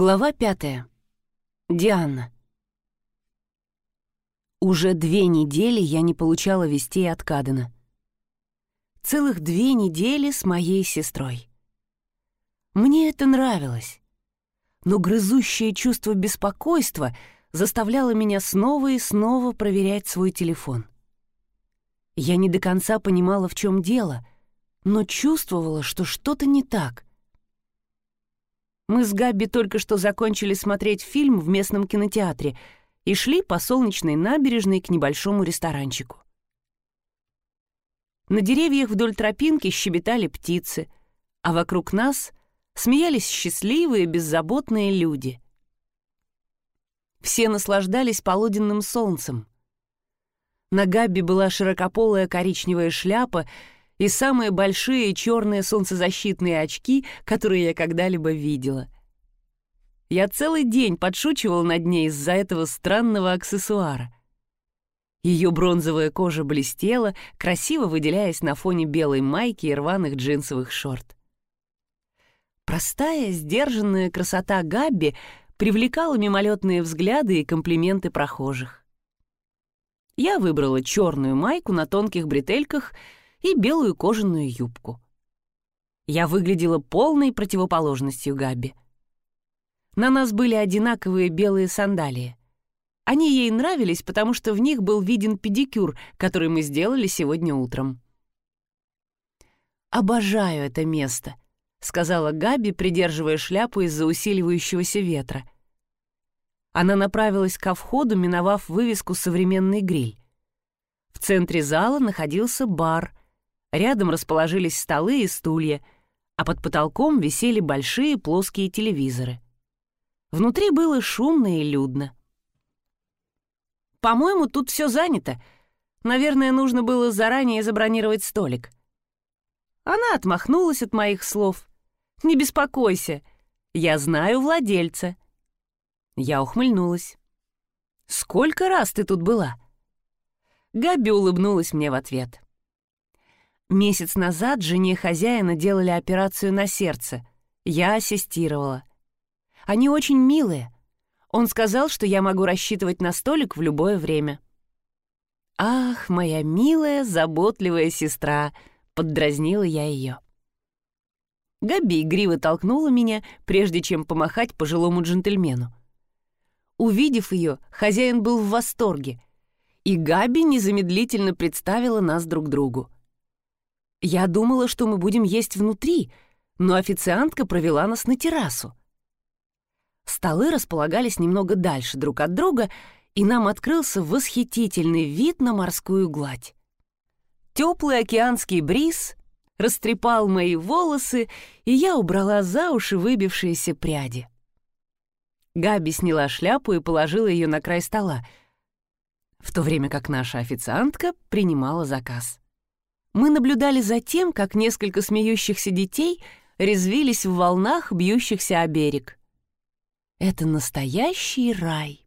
Глава пятая. Диана. Уже две недели я не получала вестей от Кадена. Целых две недели с моей сестрой. Мне это нравилось. Но грызущее чувство беспокойства заставляло меня снова и снова проверять свой телефон. Я не до конца понимала, в чем дело, но чувствовала, что что-то не так. Мы с Габи только что закончили смотреть фильм в местном кинотеатре и шли по солнечной набережной к небольшому ресторанчику. На деревьях вдоль тропинки щебетали птицы, а вокруг нас смеялись счастливые, беззаботные люди. Все наслаждались полуденным солнцем. На Габи была широкополая коричневая шляпа и самые большие черные солнцезащитные очки, которые я когда-либо видела. Я целый день подшучивал над ней из-за этого странного аксессуара. Ее бронзовая кожа блестела, красиво выделяясь на фоне белой майки и рваных джинсовых шорт. Простая, сдержанная красота Габби привлекала мимолетные взгляды и комплименты прохожих. Я выбрала черную майку на тонких бретельках — и белую кожаную юбку. Я выглядела полной противоположностью Габи. На нас были одинаковые белые сандалии. Они ей нравились, потому что в них был виден педикюр, который мы сделали сегодня утром. «Обожаю это место», — сказала Габи, придерживая шляпу из-за усиливающегося ветра. Она направилась ко входу, миновав вывеску «Современный гриль». В центре зала находился бар, Рядом расположились столы и стулья, а под потолком висели большие плоские телевизоры. Внутри было шумно и людно. «По-моему, тут все занято. Наверное, нужно было заранее забронировать столик». Она отмахнулась от моих слов. «Не беспокойся, я знаю владельца». Я ухмыльнулась. «Сколько раз ты тут была?» Габи улыбнулась мне в ответ. Месяц назад жене хозяина делали операцию на сердце. Я ассистировала. Они очень милые. Он сказал, что я могу рассчитывать на столик в любое время. «Ах, моя милая, заботливая сестра!» — поддразнила я ее. Габи игриво толкнула меня, прежде чем помахать пожилому джентльмену. Увидев ее, хозяин был в восторге, и Габи незамедлительно представила нас друг другу. Я думала, что мы будем есть внутри, но официантка провела нас на террасу. Столы располагались немного дальше друг от друга, и нам открылся восхитительный вид на морскую гладь. Теплый океанский бриз растрепал мои волосы, и я убрала за уши выбившиеся пряди. Габи сняла шляпу и положила ее на край стола, в то время как наша официантка принимала заказ мы наблюдали за тем, как несколько смеющихся детей резвились в волнах, бьющихся о берег. Это настоящий рай.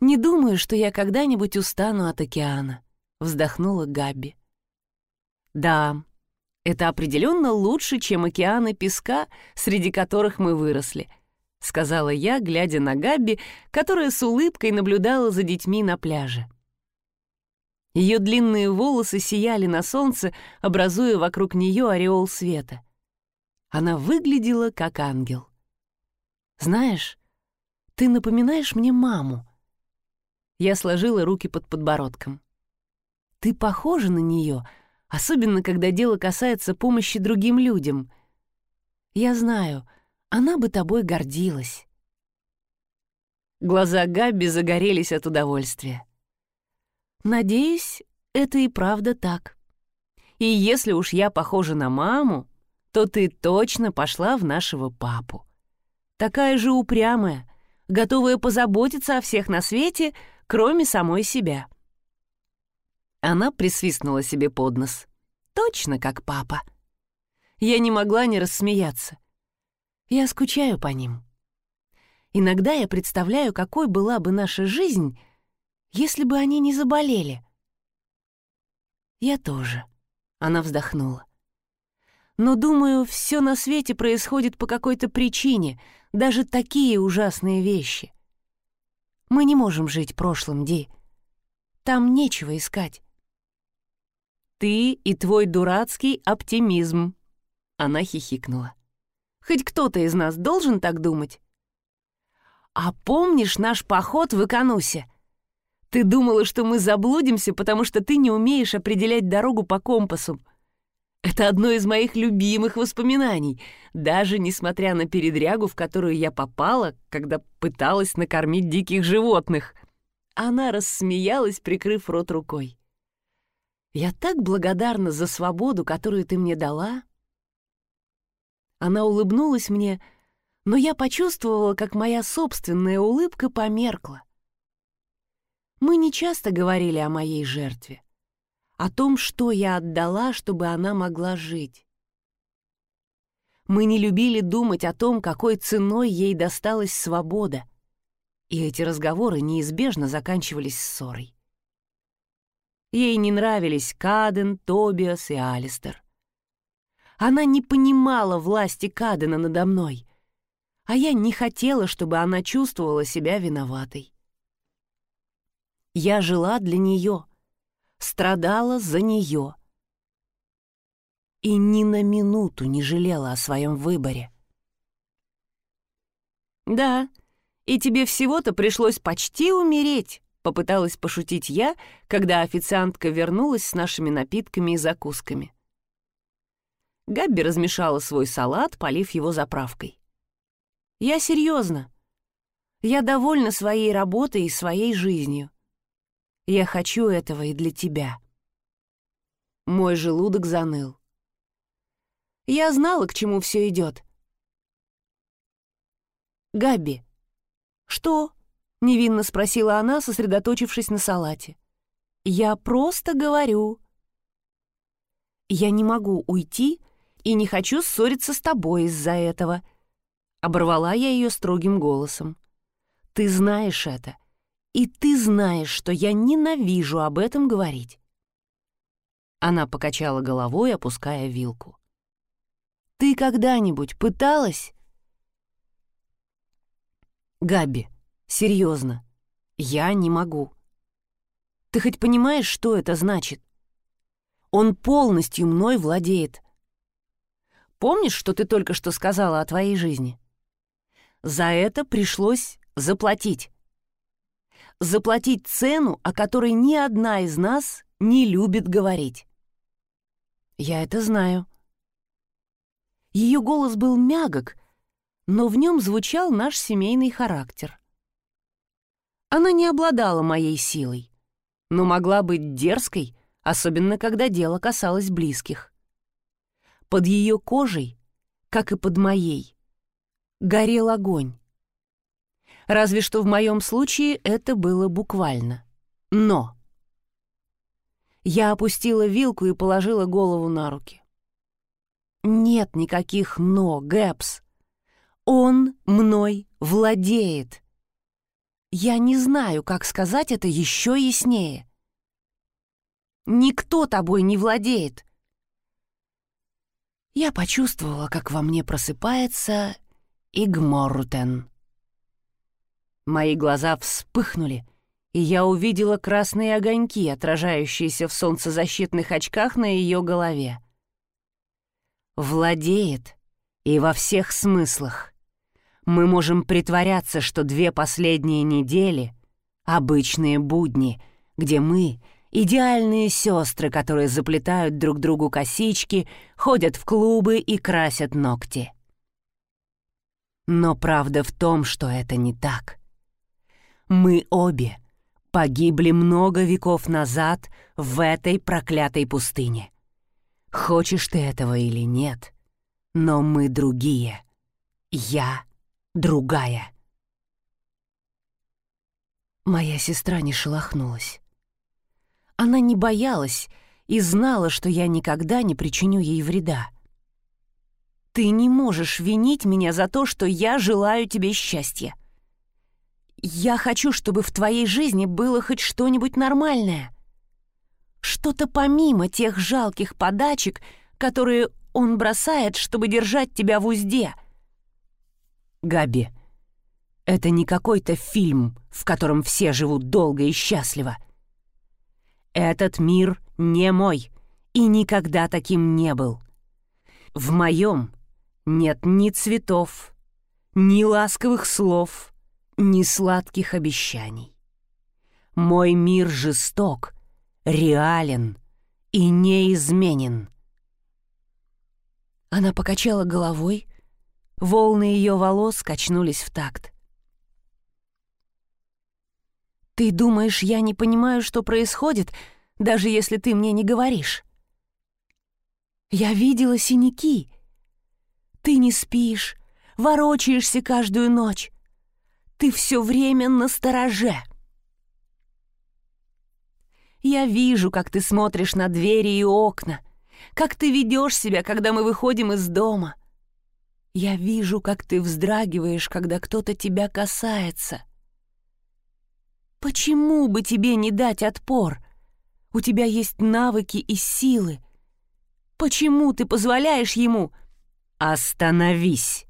Не думаю, что я когда-нибудь устану от океана, вздохнула Габи. Да, это определенно лучше, чем океаны песка, среди которых мы выросли, сказала я, глядя на Габи, которая с улыбкой наблюдала за детьми на пляже. Ее длинные волосы сияли на солнце, образуя вокруг нее ореол света. Она выглядела как ангел. «Знаешь, ты напоминаешь мне маму». Я сложила руки под подбородком. «Ты похожа на нее, особенно когда дело касается помощи другим людям. Я знаю, она бы тобой гордилась». Глаза Габи загорелись от удовольствия. Надеюсь, это и правда так. И если уж я похожа на маму, то ты точно пошла в нашего папу. Такая же упрямая, готовая позаботиться о всех на свете, кроме самой себя. Она присвистнула себе под нос. Точно как папа. Я не могла не рассмеяться. Я скучаю по ним. Иногда я представляю, какой была бы наша жизнь, если бы они не заболели. Я тоже. Она вздохнула. Но, думаю, все на свете происходит по какой-то причине, даже такие ужасные вещи. Мы не можем жить прошлым, Ди. Там нечего искать. Ты и твой дурацкий оптимизм. Она хихикнула. Хоть кто-то из нас должен так думать. А помнишь наш поход в Иконусе? Ты думала, что мы заблудимся, потому что ты не умеешь определять дорогу по компасу. Это одно из моих любимых воспоминаний, даже несмотря на передрягу, в которую я попала, когда пыталась накормить диких животных. Она рассмеялась, прикрыв рот рукой. «Я так благодарна за свободу, которую ты мне дала». Она улыбнулась мне, но я почувствовала, как моя собственная улыбка померкла. Мы не часто говорили о моей жертве, о том, что я отдала, чтобы она могла жить. Мы не любили думать о том, какой ценой ей досталась свобода, и эти разговоры неизбежно заканчивались ссорой. Ей не нравились Каден, Тобиас и Алистер. Она не понимала власти Кадена надо мной, а я не хотела, чтобы она чувствовала себя виноватой. Я жила для нее, страдала за нее. И ни на минуту не жалела о своем выборе. «Да, и тебе всего-то пришлось почти умереть», — попыталась пошутить я, когда официантка вернулась с нашими напитками и закусками. Габби размешала свой салат, полив его заправкой. «Я серьезно. Я довольна своей работой и своей жизнью. Я хочу этого и для тебя». Мой желудок заныл. Я знала, к чему все идет. «Габи». «Что?» — невинно спросила она, сосредоточившись на салате. «Я просто говорю». «Я не могу уйти и не хочу ссориться с тобой из-за этого», — оборвала я ее строгим голосом. «Ты знаешь это, и ты знаешь, что я ненавижу об этом говорить». Она покачала головой, опуская вилку. «Ты когда-нибудь пыталась?» «Габи, серьезно, я не могу. Ты хоть понимаешь, что это значит? Он полностью мной владеет. Помнишь, что ты только что сказала о твоей жизни? За это пришлось заплатить заплатить цену, о которой ни одна из нас не любит говорить. Я это знаю. Ее голос был мягок, но в нем звучал наш семейный характер. Она не обладала моей силой, но могла быть дерзкой, особенно когда дело касалось близких. Под ее кожей, как и под моей, горел огонь. Разве что в моем случае это было буквально. Но... Я опустила вилку и положила голову на руки. Нет никаких «но», Гэпс. Он мной владеет. Я не знаю, как сказать это еще яснее. Никто тобой не владеет. Я почувствовала, как во мне просыпается Игморутен. Мои глаза вспыхнули, и я увидела красные огоньки, отражающиеся в солнцезащитных очках на ее голове. Владеет и во всех смыслах. Мы можем притворяться, что две последние недели — обычные будни, где мы — идеальные сестры, которые заплетают друг другу косички, ходят в клубы и красят ногти. Но правда в том, что это не так. Мы обе погибли много веков назад в этой проклятой пустыне. Хочешь ты этого или нет, но мы другие. Я другая. Моя сестра не шелохнулась. Она не боялась и знала, что я никогда не причиню ей вреда. Ты не можешь винить меня за то, что я желаю тебе счастья. Я хочу, чтобы в твоей жизни было хоть что-нибудь нормальное. Что-то помимо тех жалких подачек, которые он бросает, чтобы держать тебя в узде. Габи, это не какой-то фильм, в котором все живут долго и счастливо. Этот мир не мой и никогда таким не был. В моем нет ни цветов, ни ласковых слов, ни сладких обещаний. Мой мир жесток, реален и неизменен. Она покачала головой, волны ее волос качнулись в такт. «Ты думаешь, я не понимаю, что происходит, даже если ты мне не говоришь?» «Я видела синяки. Ты не спишь, ворочаешься каждую ночь. Ты все время на стороже. Я вижу, как ты смотришь на двери и окна, как ты ведешь себя, когда мы выходим из дома. Я вижу, как ты вздрагиваешь, когда кто-то тебя касается. Почему бы тебе не дать отпор? У тебя есть навыки и силы. Почему ты позволяешь ему... Остановись!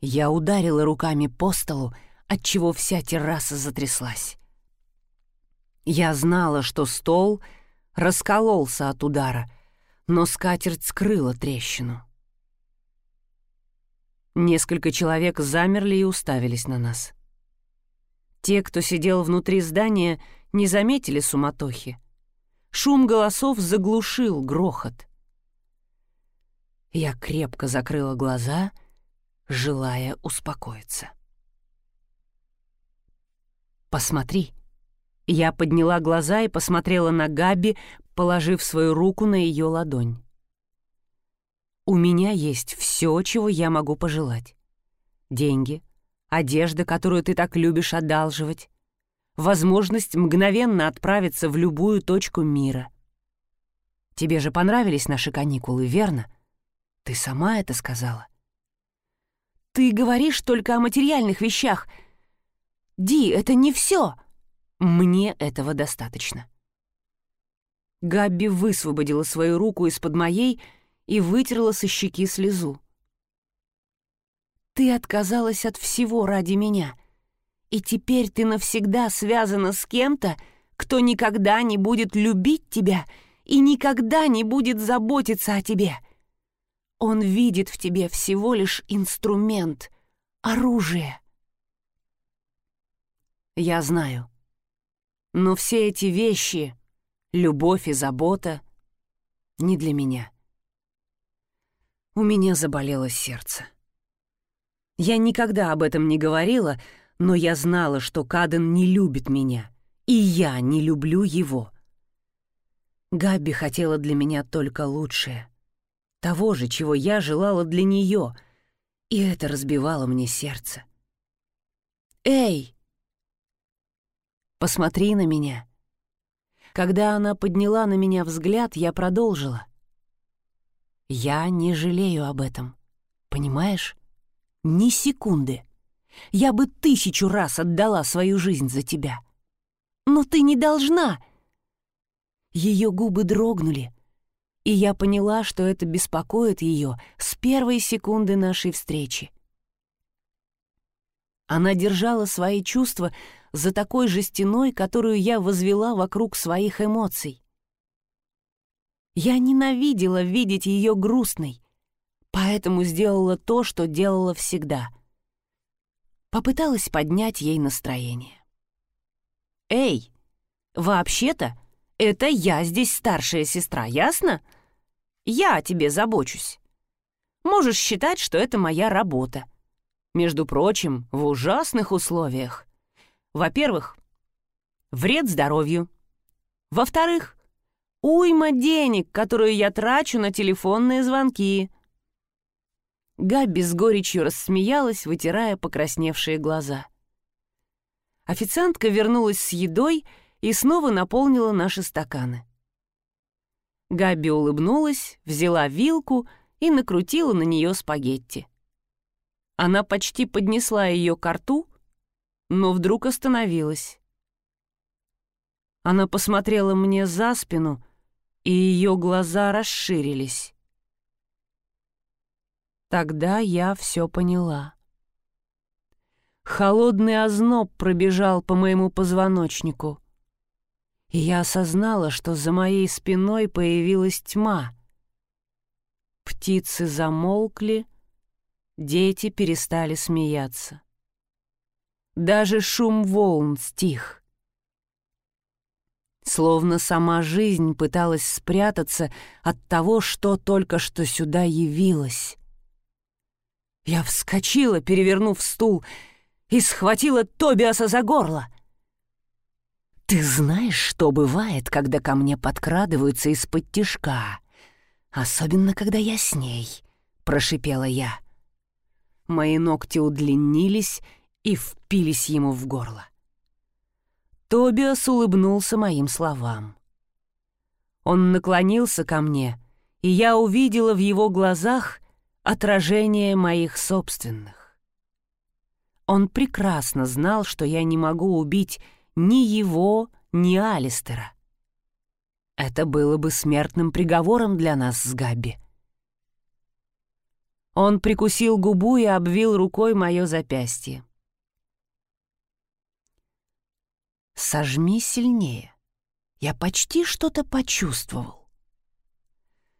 Я ударила руками по столу, отчего вся терраса затряслась. Я знала, что стол раскололся от удара, но скатерть скрыла трещину. Несколько человек замерли и уставились на нас. Те, кто сидел внутри здания, не заметили суматохи. Шум голосов заглушил грохот. Я крепко закрыла глаза — желая успокоиться. «Посмотри». Я подняла глаза и посмотрела на Габи, положив свою руку на ее ладонь. «У меня есть все, чего я могу пожелать. Деньги, одежда, которую ты так любишь одалживать, возможность мгновенно отправиться в любую точку мира. Тебе же понравились наши каникулы, верно? Ты сама это сказала. Ты говоришь только о материальных вещах. Ди, это не все. Мне этого достаточно. Габби высвободила свою руку из-под моей и вытерла со щеки слезу. Ты отказалась от всего ради меня, и теперь ты навсегда связана с кем-то, кто никогда не будет любить тебя и никогда не будет заботиться о тебе. — он видит в тебе всего лишь инструмент, оружие. Я знаю. Но все эти вещи, любовь и забота, не для меня. У меня заболело сердце. Я никогда об этом не говорила, но я знала, что Каден не любит меня, и я не люблю его. Габи хотела для меня только лучшее того же, чего я желала для нее, и это разбивало мне сердце. «Эй!» «Посмотри на меня!» Когда она подняла на меня взгляд, я продолжила. «Я не жалею об этом, понимаешь? Ни секунды. Я бы тысячу раз отдала свою жизнь за тебя. Но ты не должна!» Ее губы дрогнули, и я поняла, что это беспокоит ее с первой секунды нашей встречи. Она держала свои чувства за такой же стеной, которую я возвела вокруг своих эмоций. Я ненавидела видеть ее грустной, поэтому сделала то, что делала всегда. Попыталась поднять ей настроение. «Эй, вообще-то это я здесь старшая сестра, ясно? Я о тебе забочусь. Можешь считать, что это моя работа. Между прочим, в ужасных условиях. Во-первых, вред здоровью. Во-вторых, уйма денег, которую я трачу на телефонные звонки. Габи с горечью рассмеялась, вытирая покрасневшие глаза. Официантка вернулась с едой и снова наполнила наши стаканы. Габи улыбнулась, взяла вилку и накрутила на нее спагетти. Она почти поднесла ее к рту, но вдруг остановилась. Она посмотрела мне за спину, и ее глаза расширились. Тогда я все поняла. Холодный озноб пробежал по моему позвоночнику, и я осознала, что за моей спиной появилась тьма. Птицы замолкли, дети перестали смеяться. Даже шум волн стих. Словно сама жизнь пыталась спрятаться от того, что только что сюда явилось. Я вскочила, перевернув стул, и схватила Тобиаса за горло. «Ты знаешь, что бывает, когда ко мне подкрадываются из-под тишка? Особенно, когда я с ней», — прошипела я. Мои ногти удлинились и впились ему в горло. Тобиас улыбнулся моим словам. Он наклонился ко мне, и я увидела в его глазах отражение моих собственных. Он прекрасно знал, что я не могу убить ни его, ни Алистера. Это было бы смертным приговором для нас с Габи. Он прикусил губу и обвил рукой мое запястье. «Сожми сильнее. Я почти что-то почувствовал».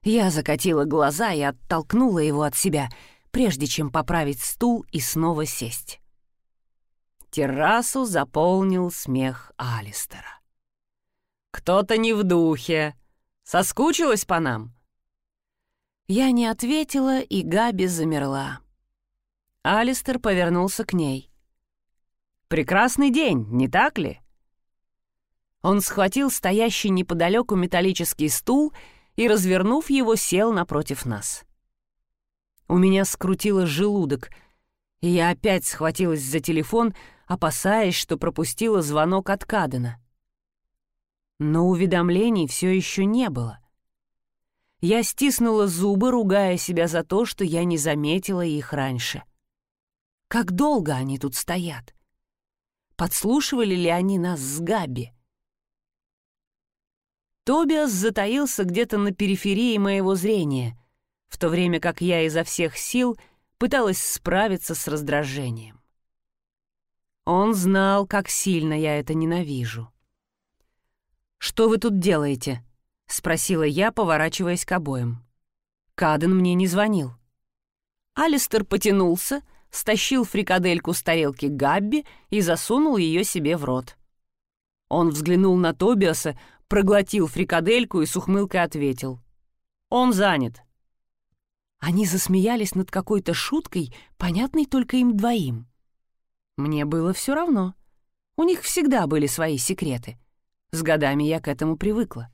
Я закатила глаза и оттолкнула его от себя, прежде чем поправить стул и снова сесть. Террасу заполнил смех Алистера. «Кто-то не в духе. Соскучилась по нам?» Я не ответила, и Габи замерла. Алистер повернулся к ней. «Прекрасный день, не так ли?» Он схватил стоящий неподалеку металлический стул и, развернув его, сел напротив нас. У меня скрутило желудок, я опять схватилась за телефон, опасаясь, что пропустила звонок от Кадена. Но уведомлений все еще не было. Я стиснула зубы, ругая себя за то, что я не заметила их раньше. Как долго они тут стоят? Подслушивали ли они нас с Габи? Тобиас затаился где-то на периферии моего зрения, в то время как я изо всех сил пыталась справиться с раздражением. Он знал, как сильно я это ненавижу. «Что вы тут делаете?» — спросила я, поворачиваясь к обоим. Каден мне не звонил. Алистер потянулся, стащил фрикадельку с тарелки Габби и засунул ее себе в рот. Он взглянул на Тобиаса, проглотил фрикадельку и с ухмылкой ответил. «Он занят». Они засмеялись над какой-то шуткой, понятной только им двоим. Мне было все равно. У них всегда были свои секреты. С годами я к этому привыкла.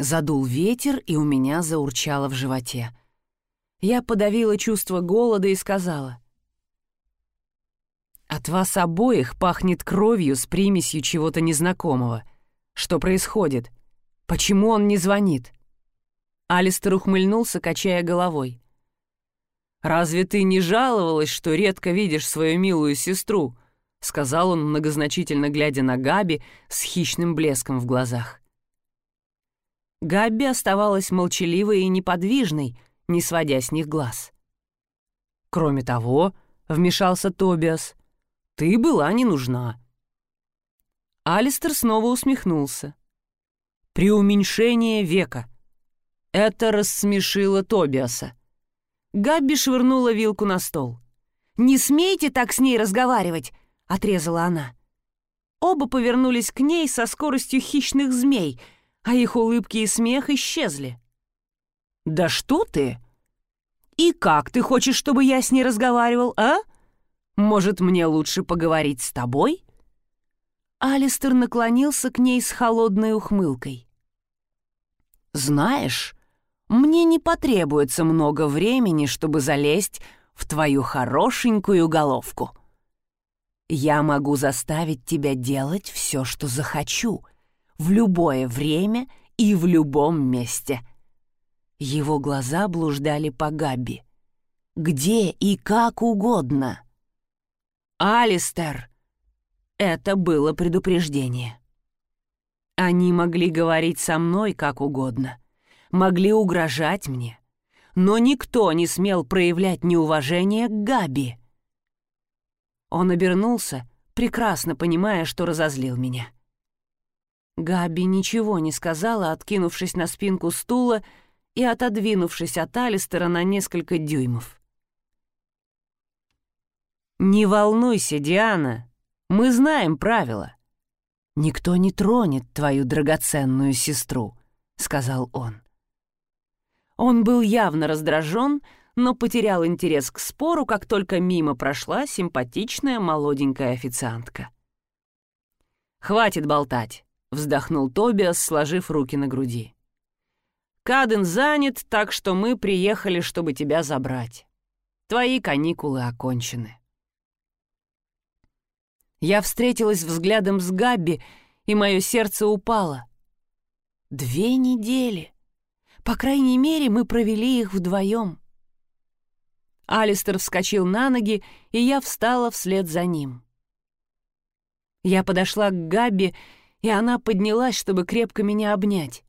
Задул ветер, и у меня заурчало в животе. Я подавила чувство голода и сказала. «От вас обоих пахнет кровью с примесью чего-то незнакомого. Что происходит? Почему он не звонит?» Алистер ухмыльнулся, качая головой. «Разве ты не жаловалась, что редко видишь свою милую сестру?» — сказал он, многозначительно глядя на Габи с хищным блеском в глазах. Габи оставалась молчаливой и неподвижной, не сводя с них глаз. «Кроме того», — вмешался Тобиас, — «ты была не нужна. Алистер снова усмехнулся. Преуменьшение века. Это рассмешило Тобиаса. Габби швырнула вилку на стол. «Не смейте так с ней разговаривать!» — отрезала она. Оба повернулись к ней со скоростью хищных змей, а их улыбки и смех исчезли. «Да что ты? И как ты хочешь, чтобы я с ней разговаривал, а? Может, мне лучше поговорить с тобой?» Алистер наклонился к ней с холодной ухмылкой. «Знаешь, мне не потребуется много времени, чтобы залезть в твою хорошенькую головку. Я могу заставить тебя делать все, что захочу, в любое время и в любом месте». Его глаза блуждали по Габи. «Где и как угодно». «Алистер!» Это было предупреждение. Они могли говорить со мной как угодно, могли угрожать мне, но никто не смел проявлять неуважение к Габи. Он обернулся, прекрасно понимая, что разозлил меня. Габи ничего не сказала, откинувшись на спинку стула и отодвинувшись от Алистера на несколько дюймов. «Не волнуйся, Диана, мы знаем правила. Никто не тронет твою драгоценную сестру», — сказал он. Он был явно раздражен, но потерял интерес к спору, как только мимо прошла симпатичная молоденькая официантка. «Хватит болтать», — вздохнул Тобиас, сложив руки на груди. «Каден занят, так что мы приехали, чтобы тебя забрать. Твои каникулы окончены». Я встретилась взглядом с Габби, и мое сердце упало. Две недели. По крайней мере, мы провели их вдвоем. Алистер вскочил на ноги, и я встала вслед за ним. Я подошла к Габби, и она поднялась, чтобы крепко меня обнять.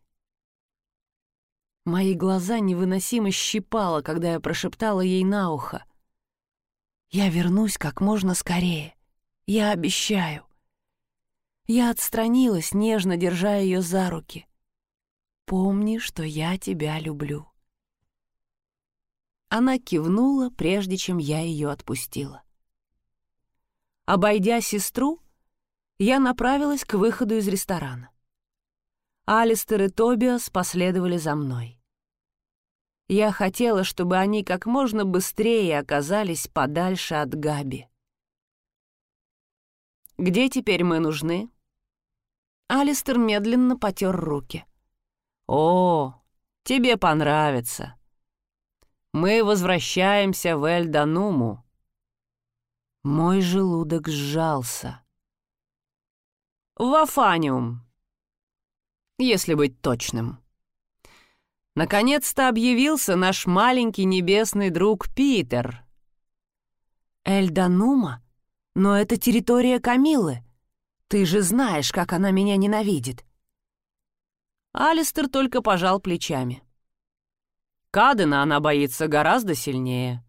Мои глаза невыносимо щипало, когда я прошептала ей на ухо. «Я вернусь как можно скорее». Я обещаю. Я отстранилась, нежно держа ее за руки. Помни, что я тебя люблю. Она кивнула, прежде чем я ее отпустила. Обойдя сестру, я направилась к выходу из ресторана. Алистер и Тобиас последовали за мной. Я хотела, чтобы они как можно быстрее оказались подальше от Габи. Где теперь мы нужны?» Алистер медленно потер руки. «О, тебе понравится. Мы возвращаемся в Эльдануму». Мой желудок сжался. «В Афаниум, если быть точным». Наконец-то объявился наш маленький небесный друг Питер. «Эльданума?» Но это территория Камилы. Ты же знаешь, как она меня ненавидит. Алистер только пожал плечами. Кадена она боится гораздо сильнее.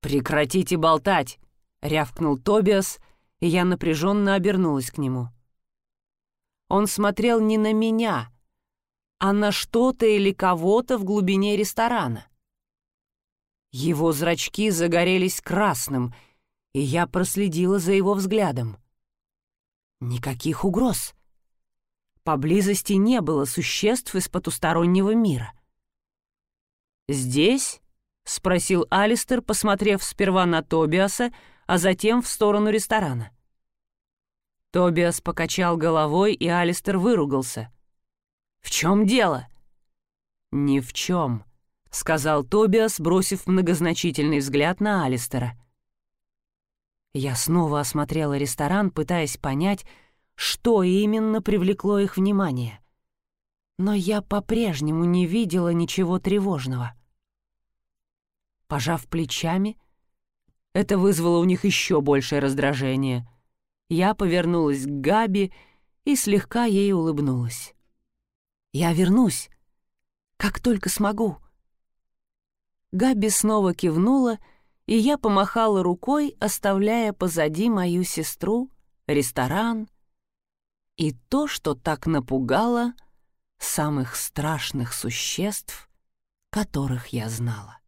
«Прекратите болтать!» — рявкнул Тобиас, и я напряженно обернулась к нему. Он смотрел не на меня, а на что-то или кого-то в глубине ресторана. Его зрачки загорелись красным — и я проследила за его взглядом. Никаких угроз. Поблизости не было существ из потустороннего мира. «Здесь?» — спросил Алистер, посмотрев сперва на Тобиаса, а затем в сторону ресторана. Тобиас покачал головой, и Алистер выругался. «В чем дело?» «Ни в чем», — сказал Тобиас, бросив многозначительный взгляд на Алистера. Я снова осмотрела ресторан, пытаясь понять, что именно привлекло их внимание. Но я по-прежнему не видела ничего тревожного. Пожав плечами, это вызвало у них еще большее раздражение. Я повернулась к Габи и слегка ей улыбнулась. «Я вернусь, как только смогу». Габи снова кивнула и я помахала рукой, оставляя позади мою сестру, ресторан и то, что так напугало самых страшных существ, которых я знала.